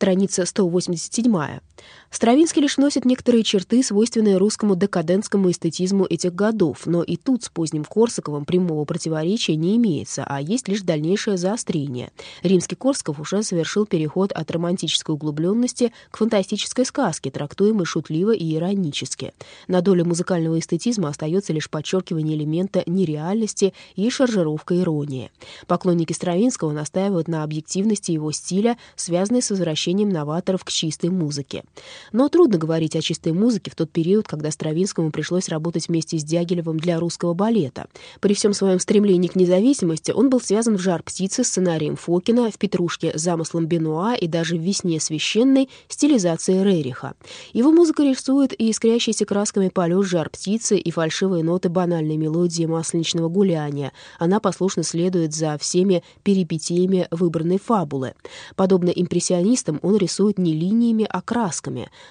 страница 187. Стравинский лишь носит некоторые черты, свойственные русскому декадентскому эстетизму этих годов, но и тут с поздним Корсаковым прямого противоречия не имеется, а есть лишь дальнейшее заострение. Римский Корсаков уже совершил переход от романтической углубленности к фантастической сказке, трактуемой шутливо и иронически. На долю музыкального эстетизма остается лишь подчеркивание элемента нереальности и шаржировка иронии. Поклонники Стравинского настаивают на объективности его стиля, связанной с возвращением новаторов к чистой музыке. Но трудно говорить о чистой музыке в тот период, когда Стравинскому пришлось работать вместе с Дягилевым для русского балета. При всем своем стремлении к независимости он был связан в «Жар птицы» сценарием Фокина, в «Петрушке» замыслом Бенуа и даже в «Весне священной» стилизацией Рериха. Его музыка рисует и искрящийся красками полет «Жар птицы» и фальшивые ноты банальной мелодии масленичного гуляния. Она послушно следует за всеми перипетиями выбранной фабулы. Подобно импрессионистам, он рисует не линиями, а красками,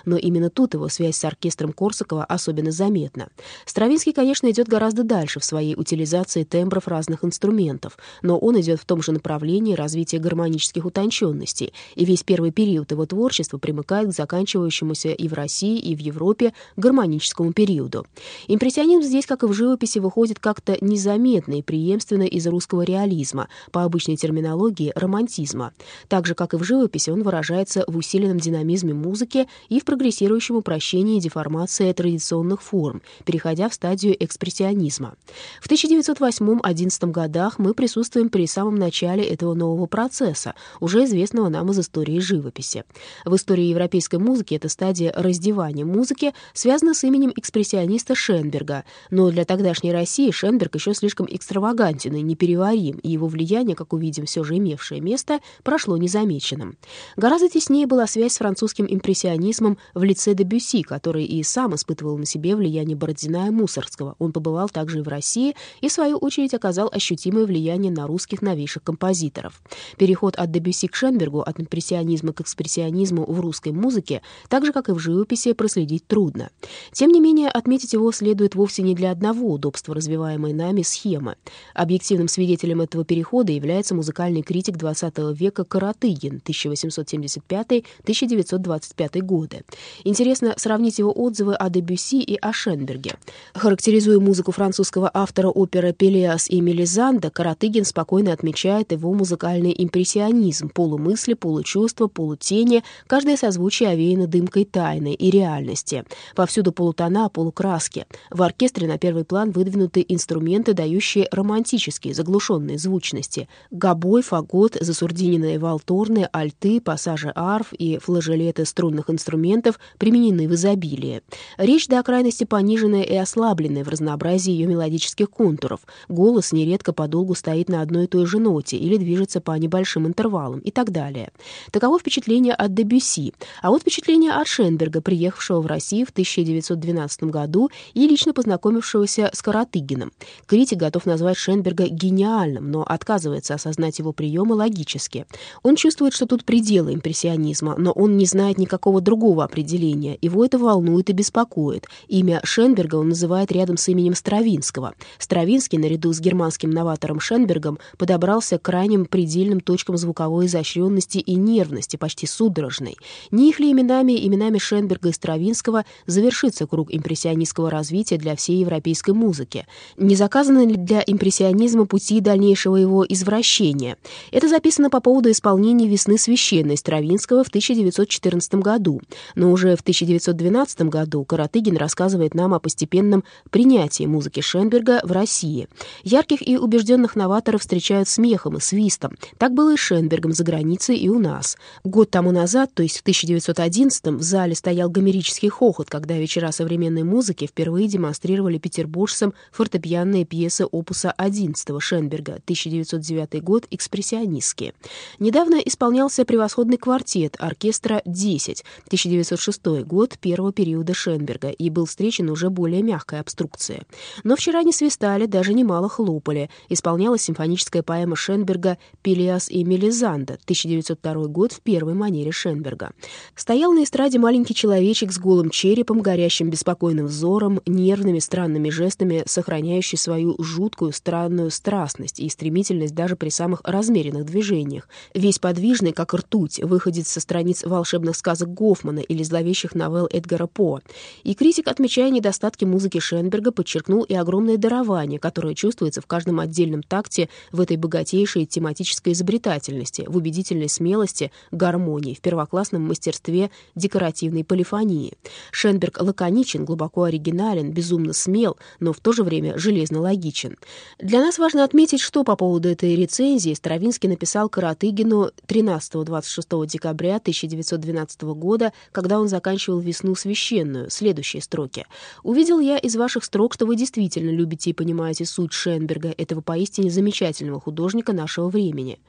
но именно тут его связь с оркестром Корсакова особенно заметна. Стравинский, конечно, идет гораздо дальше в своей утилизации тембров разных инструментов, но он идет в том же направлении развития гармонических утонченностей, и весь первый период его творчества примыкает к заканчивающемуся и в России, и в Европе гармоническому периоду. Импрессионизм здесь, как и в живописи, выходит как-то незаметно и преемственно из русского реализма, по обычной терминологии романтизма. Так же, как и в живописи, он выражается в усиленном динамизме музыки и в прогрессирующем упрощении и деформации традиционных форм, переходя в стадию экспрессионизма. В 1908-11 годах мы присутствуем при самом начале этого нового процесса, уже известного нам из истории живописи. В истории европейской музыки эта стадия раздевания музыки связана с именем экспрессиониста Шенберга, но для тогдашней России Шенберг еще слишком экстравагантен и непереварим, и его влияние, как увидим, все же имевшее место, прошло незамеченным. Гораздо теснее была связь с французским импрессионизмом в лице Дебюсси, который и сам испытывал на себе влияние Бородина и Мусоргского. Он побывал также и в России и, в свою очередь, оказал ощутимое влияние на русских новейших композиторов. Переход от Дебюсси к Шенбергу, от импрессионизма к экспрессионизму в русской музыке, так же, как и в живописи, проследить трудно. Тем не менее, отметить его следует вовсе не для одного удобства развиваемой нами схемы. Объективным свидетелем этого перехода является музыкальный критик XX века Каратыгин 1875-1925 годы. Интересно сравнить его отзывы о Дебюсси и о Шенберге. Характеризуя музыку французского автора оперы «Пелиас» и «Мелизанда», Каратыгин спокойно отмечает его музыкальный импрессионизм, полумысли, получувства, полутени, каждое созвучие овеяно дымкой тайны и реальности. Повсюду полутона, полукраски. В оркестре на первый план выдвинуты инструменты, дающие романтические, заглушенные звучности. Гобой, фагот, засурдиненные валторны, альты, пассажи арф и флажолеты струнных инструментов применены в изобилии. Речь до крайности пониженная и ослабленная в разнообразии ее мелодических контуров. Голос нередко подолгу стоит на одной и той же ноте или движется по небольшим интервалам и так далее. Таково впечатление от Дебюсси. А вот впечатление от Шенберга, приехавшего в Россию в 1912 году и лично познакомившегося с Каратыгиным. Критик готов назвать Шенберга гениальным, но отказывается осознать его приемы логически. Он чувствует, что тут пределы импрессионизма, но он не знает никакого другого определения. Его это волнует и беспокоит. Имя Шенберга он называет рядом с именем Стравинского. Стравинский, наряду с германским новатором Шенбергом, подобрался к крайним предельным точкам звуковой изощренности и нервности, почти судорожной. Не их ли именами, именами Шенберга и Стравинского завершится круг импрессионистского развития для всей европейской музыки? Не заказаны ли для импрессионизма пути дальнейшего его извращения? Это записано по поводу исполнения «Весны священной» Стравинского в 1914 году. Но уже в 1912 году Каратыгин рассказывает нам о постепенном принятии музыки Шенберга в России. Ярких и убежденных новаторов встречают смехом и свистом. Так было и с Шенбергом за границей, и у нас. Год тому назад, то есть в 1911 в зале стоял гомерический хохот, когда вечера современной музыки впервые демонстрировали петербуржцам фортепианные пьесы опуса 11 Шенберга, 1909 год, экспрессионистские. Недавно исполнялся превосходный квартет оркестра «10», 1906 год первого периода Шенберга, и был встречен уже более мягкой обструкцией. Но вчера не свистали, даже немало хлопали. Исполнялась симфоническая поэма Шенберга «Пелиас и Мелизанда» 1902 год в первой манере Шенберга. Стоял на эстраде маленький человечек с голым черепом, горящим беспокойным взором, нервными странными жестами, сохраняющий свою жуткую странную страстность и стремительность даже при самых размеренных движениях. Весь подвижный, как ртуть, выходит со страниц волшебных сказок Гофмана или зловещих новелл Эдгара По. И критик, отмечая недостатки музыки Шенберга, подчеркнул и огромное дарование, которое чувствуется в каждом отдельном такте в этой богатейшей тематической изобретательности, в убедительной смелости, гармонии, в первоклассном мастерстве декоративной полифонии. Шенберг лаконичен, глубоко оригинален, безумно смел, но в то же время железно логичен. Для нас важно отметить, что по поводу этой рецензии Стравинский написал Каратыгину 13-26 декабря 1912 года, когда он заканчивал «Весну священную», следующие строки. «Увидел я из ваших строк, что вы действительно любите и понимаете суть Шенберга, этого поистине замечательного художника нашего времени»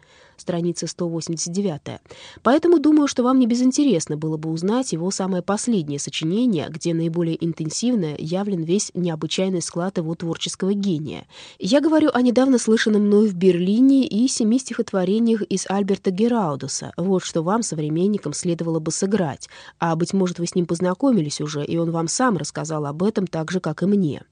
страница 189. Поэтому думаю, что вам не безинтересно было бы узнать его самое последнее сочинение, где наиболее интенсивно явлен весь необычайный склад его творческого гения. Я говорю о недавно слышанном мною в Берлине и семи стихотворениях из Альберта Гераудуса. Вот что вам, современникам, следовало бы сыграть. А, быть может, вы с ним познакомились уже, и он вам сам рассказал об этом так же, как и мне.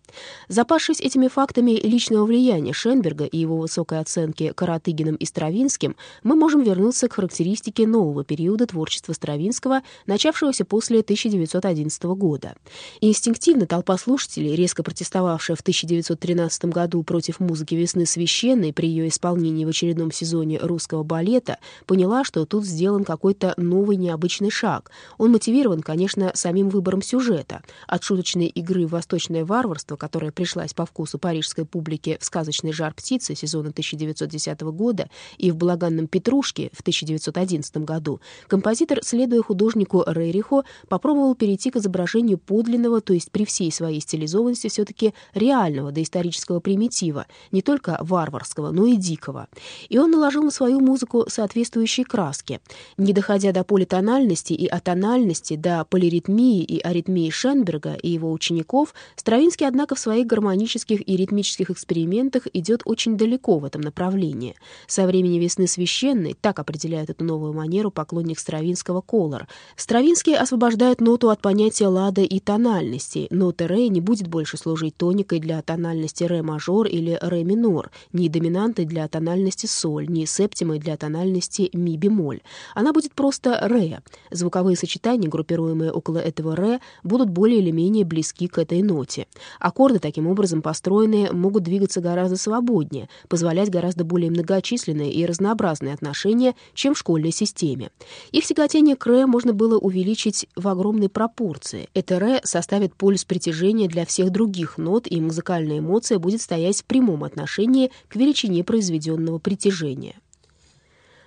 Запавшись этими фактами личного влияния Шенберга и его высокой оценки Каратыгиным и Стравинским, мы можем вернуться к характеристике нового периода творчества Стравинского, начавшегося после 1911 года. Инстинктивно толпа слушателей, резко протестовавшая в 1913 году против музыки «Весны священной» при ее исполнении в очередном сезоне русского балета, поняла, что тут сделан какой-то новый необычный шаг. Он мотивирован, конечно, самим выбором сюжета. От шуточной игры восточное варварство, которая пришлась по вкусу парижской публике в сказочный «Жар птицы» сезона 1910 года и в «Благо «Банном Петрушке» в 1911 году композитор, следуя художнику Рериху, попробовал перейти к изображению подлинного, то есть при всей своей стилизованности все-таки реального доисторического примитива, не только варварского, но и дикого. И он наложил на свою музыку соответствующие краски. Не доходя до политональности и атональности, до полиритмии и аритмии Шенберга и его учеников, Стравинский, однако, в своих гармонических и ритмических экспериментах идет очень далеко в этом направлении. Со времени «Весны священной, так определяет эту новую манеру поклонник Стравинского Колор. Стравинский освобождает ноту от понятия лада и тональности. Нота ре не будет больше служить тоникой для тональности ре мажор или ре минор, ни доминантой для тональности соль, ни септимой для тональности ми бемоль. Она будет просто ре. Звуковые сочетания, группируемые около этого ре, будут более или менее близки к этой ноте. Аккорды, таким образом построенные, могут двигаться гораздо свободнее, позволять гораздо более многочисленные и разнообразные разные отношения, чем в школьной системе. Их тяготение к ре можно было увеличить в огромной пропорции. Это ре составит полюс притяжения для всех других нот, и музыкальная эмоция будет стоять в прямом отношении к величине произведенного притяжения.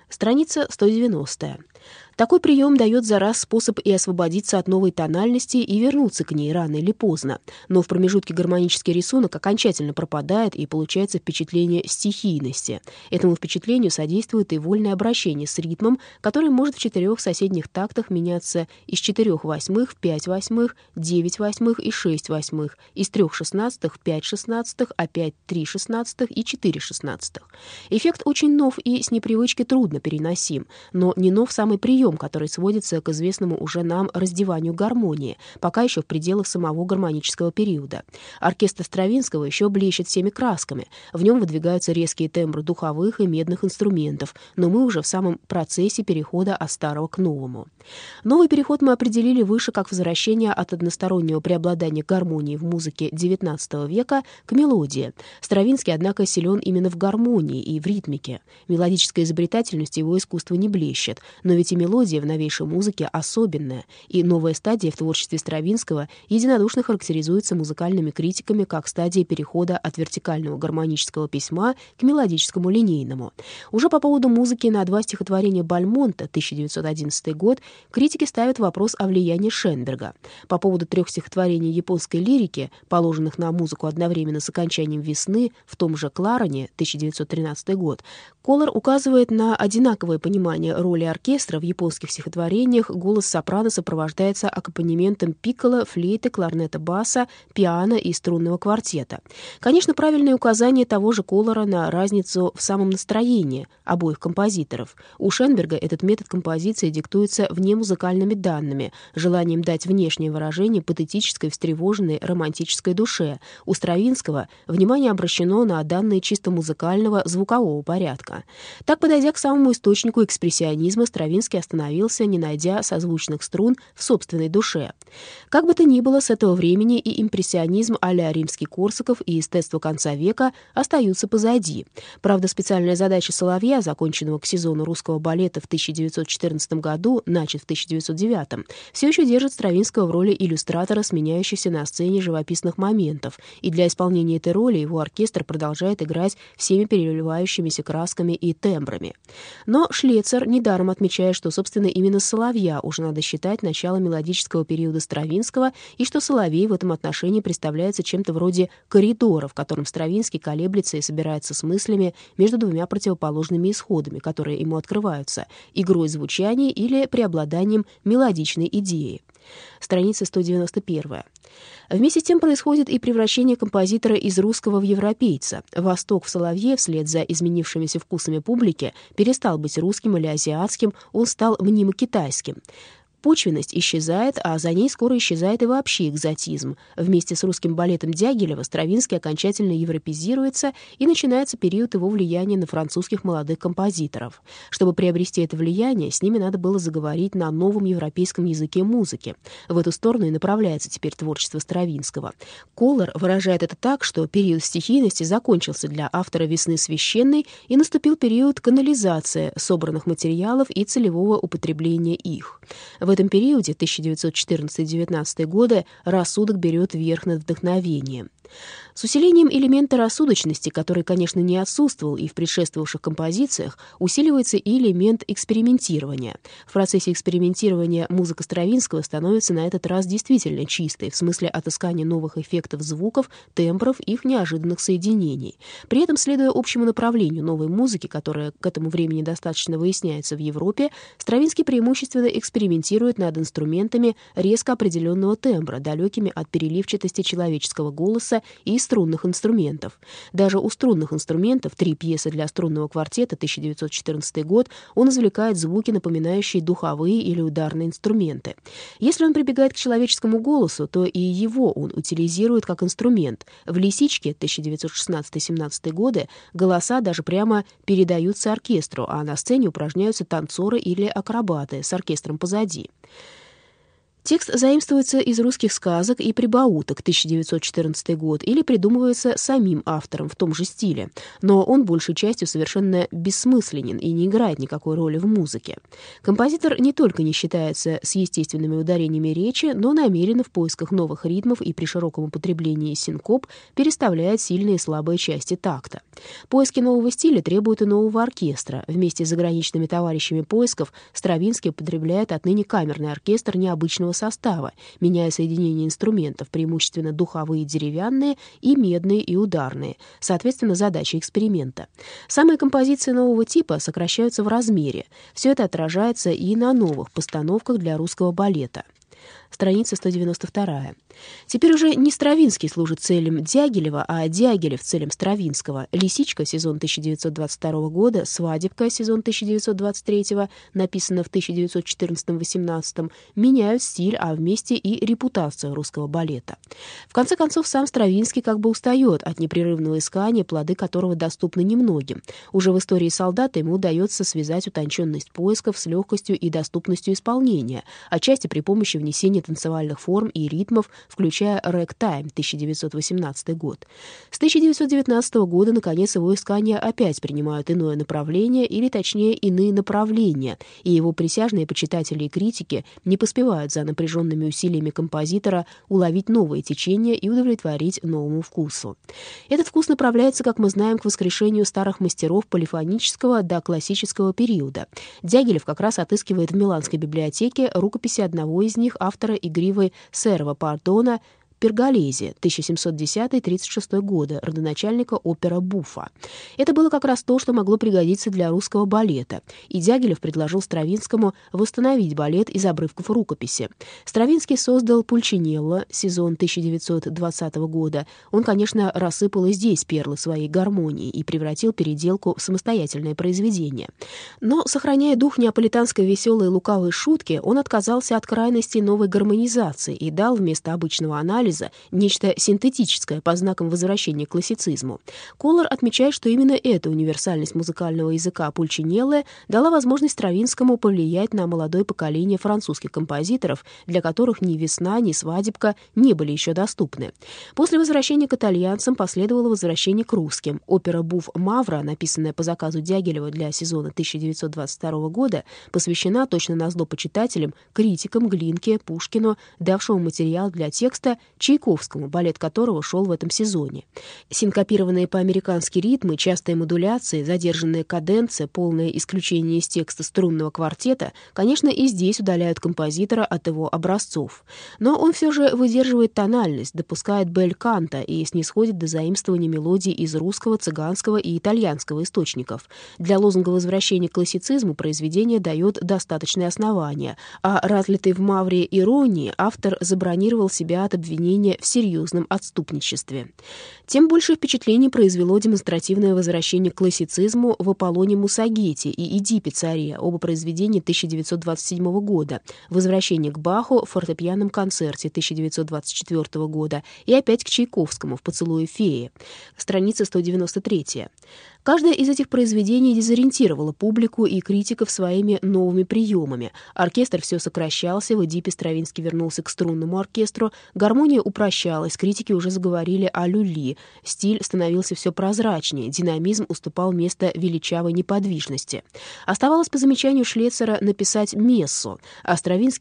Страница 190. Такой прием дает за раз способ и освободиться от новой тональности и вернуться к ней рано или поздно. Но в промежутке гармонический рисунок окончательно пропадает, и получается впечатление стихийности. Этому впечатлению содействует и вольное обращение с ритмом, который может в четырех соседних тактах меняться из четырех восьмых в пять восьмых, девять восьмых и шесть восьмых, из трех шестнадцатых в пять шестнадцатых, опять три шестнадцатых и четыре шестнадцатых. Эффект очень нов и с непривычки трудно переносим, но не нов самый прием, прием, который сводится к известному уже нам раздеванию гармонии, пока еще в пределах самого гармонического периода. Оркестр Стравинского еще блещет всеми красками. В нем выдвигаются резкие тембры духовых и медных инструментов, но мы уже в самом процессе перехода от старого к новому. Новый переход мы определили выше как возвращение от одностороннего преобладания гармонии в музыке XIX века к мелодии. Стравинский, однако, силен именно в гармонии и в ритмике. Мелодическая изобретательность его искусства не блещет, но ведь и мелодия мелодия в новейшей музыке особенная, и новая стадия в творчестве Стравинского единодушно характеризуется музыкальными критиками как стадия перехода от вертикального гармонического письма к мелодическому линейному. Уже по поводу музыки на два стихотворения Бальмонта, 1911 год, критики ставят вопрос о влиянии Шенберга. По поводу трех стихотворений японской лирики, положенных на музыку одновременно с окончанием «Весны» в том же Клароне, 1913 год, Колор указывает на одинаковое понимание роли оркестра в японских стихотворениях. Голос сопрано сопровождается аккомпанементом пикколо, флейты, кларнета баса, пиано и струнного квартета. Конечно, правильное указание того же Колора на разницу в самом настроении обоих композиторов. У Шенберга этот метод композиции диктуется вне музыкальными данными, желанием дать внешнее выражение патетической, встревоженной, романтической душе. У Стравинского внимание обращено на данные чисто музыкального, звукового порядка. Так, подойдя к самому источнику экспрессионизма, Стравинский остановился, не найдя созвучных струн в собственной душе. Как бы то ни было, с этого времени и импрессионизм а-ля римский Корсаков и эстетство конца века остаются позади. Правда, специальная задача Соловья, законченного к сезону русского балета в 1914 году, начат в 1909, все еще держит Стравинского в роли иллюстратора, сменяющегося на сцене живописных моментов, и для исполнения этой роли его оркестр продолжает играть всеми переливающимися красками и тембрами. Но Шлецер недаром отмечает, что, собственно, именно Соловья уже надо считать начало мелодического периода Стравинского, и что Соловей в этом отношении представляется чем-то вроде коридора, в котором Стравинский колеблется и собирается с мыслями между двумя противоположными исходами, которые ему открываются — игрой звучания или преобладанием мелодичной идеи. Страница 191. Вместе с тем происходит и превращение композитора из русского в европейца. Восток в Соловье вслед за изменившимися вкусами публики перестал быть русским или азиатским, он стал мнимо китайским. Почвенность исчезает, а за ней скоро исчезает и вообще экзотизм. Вместе с русским балетом Дягилева Стравинский окончательно европезируется, и начинается период его влияния на французских молодых композиторов. Чтобы приобрести это влияние, с ними надо было заговорить на новом европейском языке музыки. В эту сторону и направляется теперь творчество Стравинского. Колор выражает это так, что период стихийности закончился для автора «Весны священной» и наступил период канализации собранных материалов и целевого употребления их. В этом периоде, 1914-19 годы, рассудок берет верх над вдохновением. С усилением элемента рассудочности, который, конечно, не отсутствовал и в предшествовавших композициях, усиливается и элемент экспериментирования. В процессе экспериментирования музыка Стравинского становится на этот раз действительно чистой, в смысле отыскания новых эффектов звуков, тембров, их неожиданных соединений. При этом, следуя общему направлению новой музыки, которая к этому времени достаточно выясняется в Европе, Стравинский преимущественно экспериментирует над инструментами резко определенного тембра, далекими от переливчатости человеческого голоса и струнных инструментов. Даже у струнных инструментов три пьесы для струнного квартета 1914 год он извлекает звуки, напоминающие духовые или ударные инструменты. Если он прибегает к человеческому голосу, то и его он утилизирует как инструмент. В «Лисичке» 1916-17 годы голоса даже прямо передаются оркестру, а на сцене упражняются танцоры или акробаты с оркестром позади. Текст заимствуется из русских сказок и прибауток 1914 год или придумывается самим автором в том же стиле, но он большей частью совершенно бессмысленен и не играет никакой роли в музыке. Композитор не только не считается с естественными ударениями речи, но намеренно в поисках новых ритмов и при широком употреблении синкоп переставляет сильные и слабые части такта. Поиски нового стиля требуют и нового оркестра. Вместе с заграничными товарищами поисков Стравинский употребляет отныне камерный оркестр необычного состава, меняя соединение инструментов, преимущественно духовые деревянные и медные и ударные, соответственно, задача эксперимента. Самые композиции нового типа сокращаются в размере. Все это отражается и на новых постановках для русского балета страница 192. Теперь уже не Стравинский служит целям Дягилева, а Дягилев целям Стравинского. «Лисичка» сезон 1922 года, «Свадебка» сезон 1923, написано в 1914-18, меняют стиль, а вместе и репутацию русского балета. В конце концов, сам Стравинский как бы устает от непрерывного искания, плоды которого доступны немногим. Уже в истории солдата ему удается связать утонченность поисков с легкостью и доступностью исполнения, отчасти при помощи внесения танцевальных форм и ритмов, включая «Рэк-тайм» 1918 год. С 1919 года, наконец, его искания опять принимают иное направление, или, точнее, иные направления, и его присяжные почитатели и критики не поспевают за напряженными усилиями композитора уловить новые течения и удовлетворить новому вкусу. Этот вкус направляется, как мы знаем, к воскрешению старых мастеров полифонического до классического периода. Дягилев как раз отыскивает в Миланской библиотеке рукописи одного из них, автора игривой Серва Пардона Перголезе, 1710-36 годы, родоначальника опера Буфа. Это было как раз то, что могло пригодиться для русского балета, и Дягилев предложил Стравинскому восстановить балет из обрывков рукописи. Стравинский создал Пульчинелло, сезон 1920 года. Он, конечно, рассыпал и здесь перлы своей гармонии и превратил переделку в самостоятельное произведение. Но, сохраняя дух неаполитанской веселой и лукавой шутки, он отказался от крайности новой гармонизации и дал вместо обычного анализа нечто синтетическое по знакам возвращения к классицизму. Колор отмечает, что именно эта универсальность музыкального языка Пульчинеллы дала возможность Стравинскому повлиять на молодое поколение французских композиторов, для которых ни «Весна», ни «Свадебка» не были еще доступны. После возвращения к итальянцам последовало возвращение к русским. Опера «Буф Мавра», написанная по заказу Дягилева для сезона 1922 года, посвящена точно на зло почитателям, критикам Глинке, Пушкину, давшему материал для текста Чайковскому, балет которого шел в этом сезоне. Синкопированные по-американски ритмы, частые модуляции, задержанная каденция, полное исключение из текста струнного квартета, конечно, и здесь удаляют композитора от его образцов. Но он все же выдерживает тональность, допускает бель канта и снисходит до заимствования мелодий из русского, цыганского и итальянского источников. Для лозунга возвращения к классицизму произведение дает достаточные основания, а разлитой в Мавре иронии автор забронировал себя от обвинения в серьезном отступничестве. Тем больше впечатлений произвело демонстративное возвращение к классицизму в Аполлоне Мусагете и Эдипе царе, оба произведения 1927 года, возвращение к Баху в фортепианном концерте 1924 года и опять к Чайковскому в «Поцелуе феи», страница 193. Каждое из этих произведений дезориентировало публику и критиков своими новыми приемами. Оркестр все сокращался, в Эдипе Стравинский вернулся к струнному оркестру, гармония упрощалась, критики уже заговорили о люли, стиль становился все прозрачнее, динамизм уступал место величавой неподвижности. Оставалось по замечанию Шлецера написать мессу, а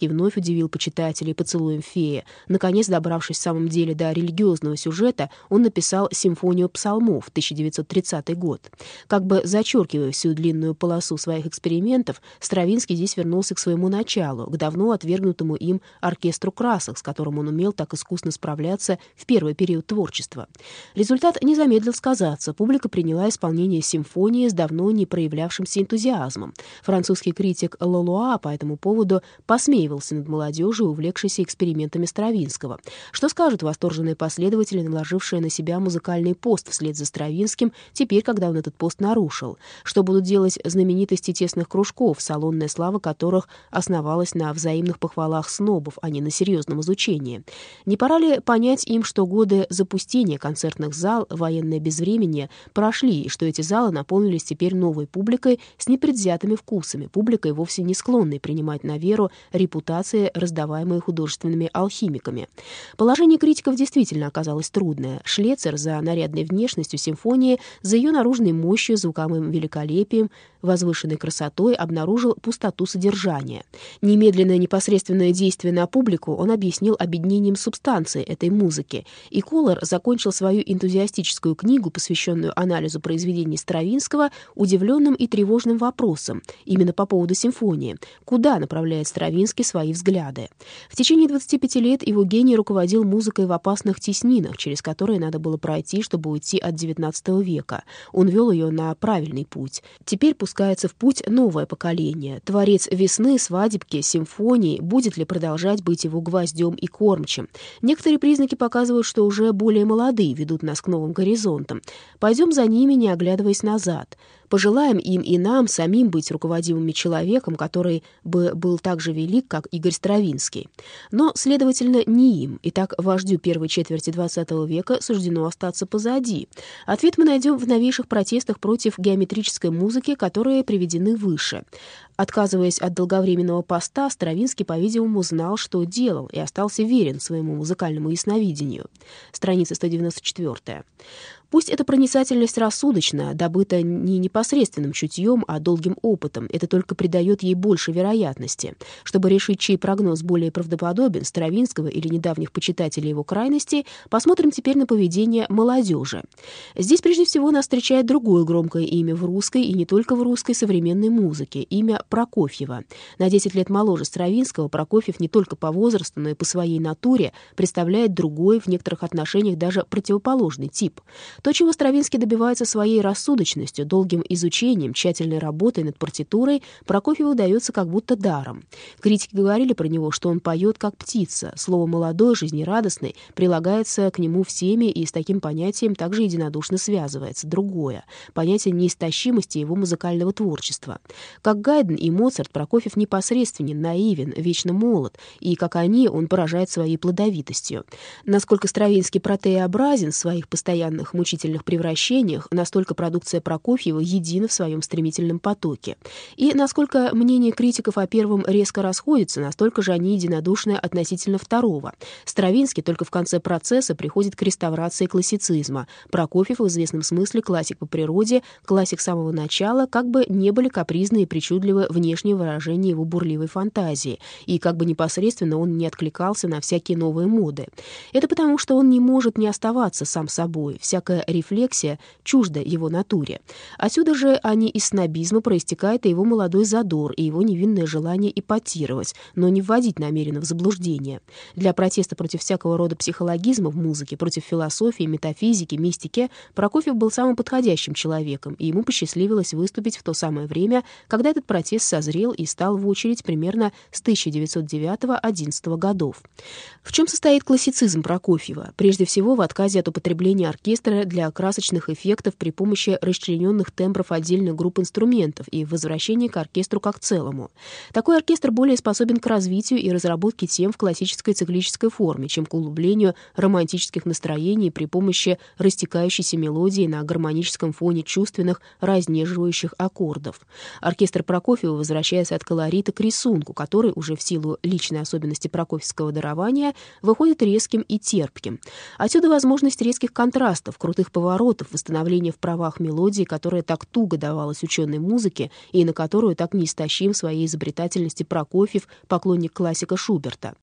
вновь удивил почитателей поцелуем феи. Наконец, добравшись в самом деле до религиозного сюжета, он написал «Симфонию псалмов» 1930 год. Как бы зачеркивая всю длинную полосу своих экспериментов, Стравинский здесь вернулся к своему началу, к давно отвергнутому им оркестру красок, с которым он умел так искусно справляться в первый период творчества. Результат не замедлил сказаться. Публика приняла исполнение симфонии с давно не проявлявшимся энтузиазмом. Французский критик Лолуа по этому поводу посмеивался над молодежью, увлекшейся экспериментами Стравинского. Что скажут восторженные последователи, наложившие на себя музыкальный пост вслед за Стравинским, теперь, когда он этот пост нарушил? Что будут делать знаменитости тесных кружков, салонная слава которых основалась на взаимных похвалах снобов, а не на серьезном изучении? Не пора ли понять им, что годы запустения концертных зал, военное безвременье прошли, и что эти залы наполнились теперь новой публикой с непредвзятыми вкусами, публикой, вовсе не склонной принимать на веру репутации, раздаваемые художественными алхимиками? Положение критиков действительно оказалось трудное. Шлецер за нарядной внешностью симфонии, за ее наружной мощью, звуковым великолепием, возвышенной красотой обнаружил пустоту содержания. Немедленное непосредственное действие на публику он объяснил объединением субстанции этой музыки, и Колор закончил свою энтузиастическую книгу, посвященную анализу произведений Стравинского, удивленным и тревожным вопросом, именно по поводу симфонии, куда направляет Стравинский свои взгляды. В течение 25 лет его гений руководил музыкой в опасных теснинах, через которые надо было пройти, чтобы уйти от XIX века. Он вел ее на правильный путь. Теперь пускается в путь новое поколение. Творец весны, свадебки, симфонии, будет ли продолжать быть его гвоздем и кормчем. Некоторые признаки показывают, что уже более молодые ведут нас к новым горизонтам. Пойдем за ними, не оглядываясь назад. Пожелаем им и нам самим быть руководимыми человеком, который бы был так же велик, как Игорь Стравинский. Но, следовательно, не им. И так вождю первой четверти XX века суждено остаться позади. Ответ мы найдем в новейших протестах против геометрической музыки, которые приведены выше. Отказываясь от долговременного поста, Стравинский, по-видимому, знал, что делал, и остался верен своему музыкальному ясновидению. Страница 194. Пусть эта проницательность рассудочна, добыта не непосредственным чутьем, а долгим опытом, это только придает ей больше вероятности. Чтобы решить, чей прогноз более правдоподобен, Стравинского или недавних почитателей его крайностей, посмотрим теперь на поведение молодежи. Здесь прежде всего нас встречает другое громкое имя в русской и не только в русской современной музыке, имя Прокофьева. На 10 лет моложе Стравинского Прокофьев не только по возрасту, но и по своей натуре представляет другой, в некоторых отношениях даже противоположный тип. То, чего Стравинский добивается своей рассудочностью, долгим изучением, тщательной работой над партитурой, Прокофьеву удается как будто даром. Критики говорили про него, что он поет как птица. Слово «молодой», «жизнерадостный» прилагается к нему всеми и с таким понятием также единодушно связывается. Другое — понятие неистощимости его музыкального творчества. Как Гайден и Моцарт, Прокофьев непосредственен, наивен, вечно молод, и, как они, он поражает своей плодовитостью. Насколько Стравинский протеобразен в своих постоянных мучительных превращениях, настолько продукция Прокофьева едина в своем стремительном потоке. И насколько мнение критиков о первом резко расходится, настолько же они единодушны относительно второго. Стравинский только в конце процесса приходит к реставрации классицизма. Прокофьев в известном смысле классик по природе, классик самого начала, как бы не были капризны и причудливы внешние выражения его бурливой фантазии, и как бы непосредственно он не откликался на всякие новые моды. Это потому, что он не может не оставаться сам собой, всякая рефлексия чужда его натуре. Отсюда же, не из снобизма, проистекает и его молодой задор, и его невинное желание ипотировать, но не вводить намеренно в заблуждение. Для протеста против всякого рода психологизма в музыке, против философии, метафизики, мистики, Прокофьев был самым подходящим человеком, и ему посчастливилось выступить в то самое время, когда этот протест созрел и стал в очередь примерно с 1909-11 годов. В чем состоит классицизм Прокофьева? Прежде всего, в отказе от употребления оркестра для красочных эффектов при помощи расчлененных тембров отдельных групп инструментов и возвращении к оркестру как целому. Такой оркестр более способен к развитию и разработке тем в классической циклической форме, чем к углублению романтических настроений при помощи растекающейся мелодии на гармоническом фоне чувственных разнеживающих аккордов. Оркестр Прокофьева возвращается от колорита к рисунку, который уже в силу личной особенности прокофьевского дарования выходит резким и терпким. Отсюда возможность резких контрастов, крутых поворотов, восстановления в правах мелодии, которая так туго давалась ученой музыке и на которую так неистощим своей изобретательности Прокофьев, поклонник классика Шуберта.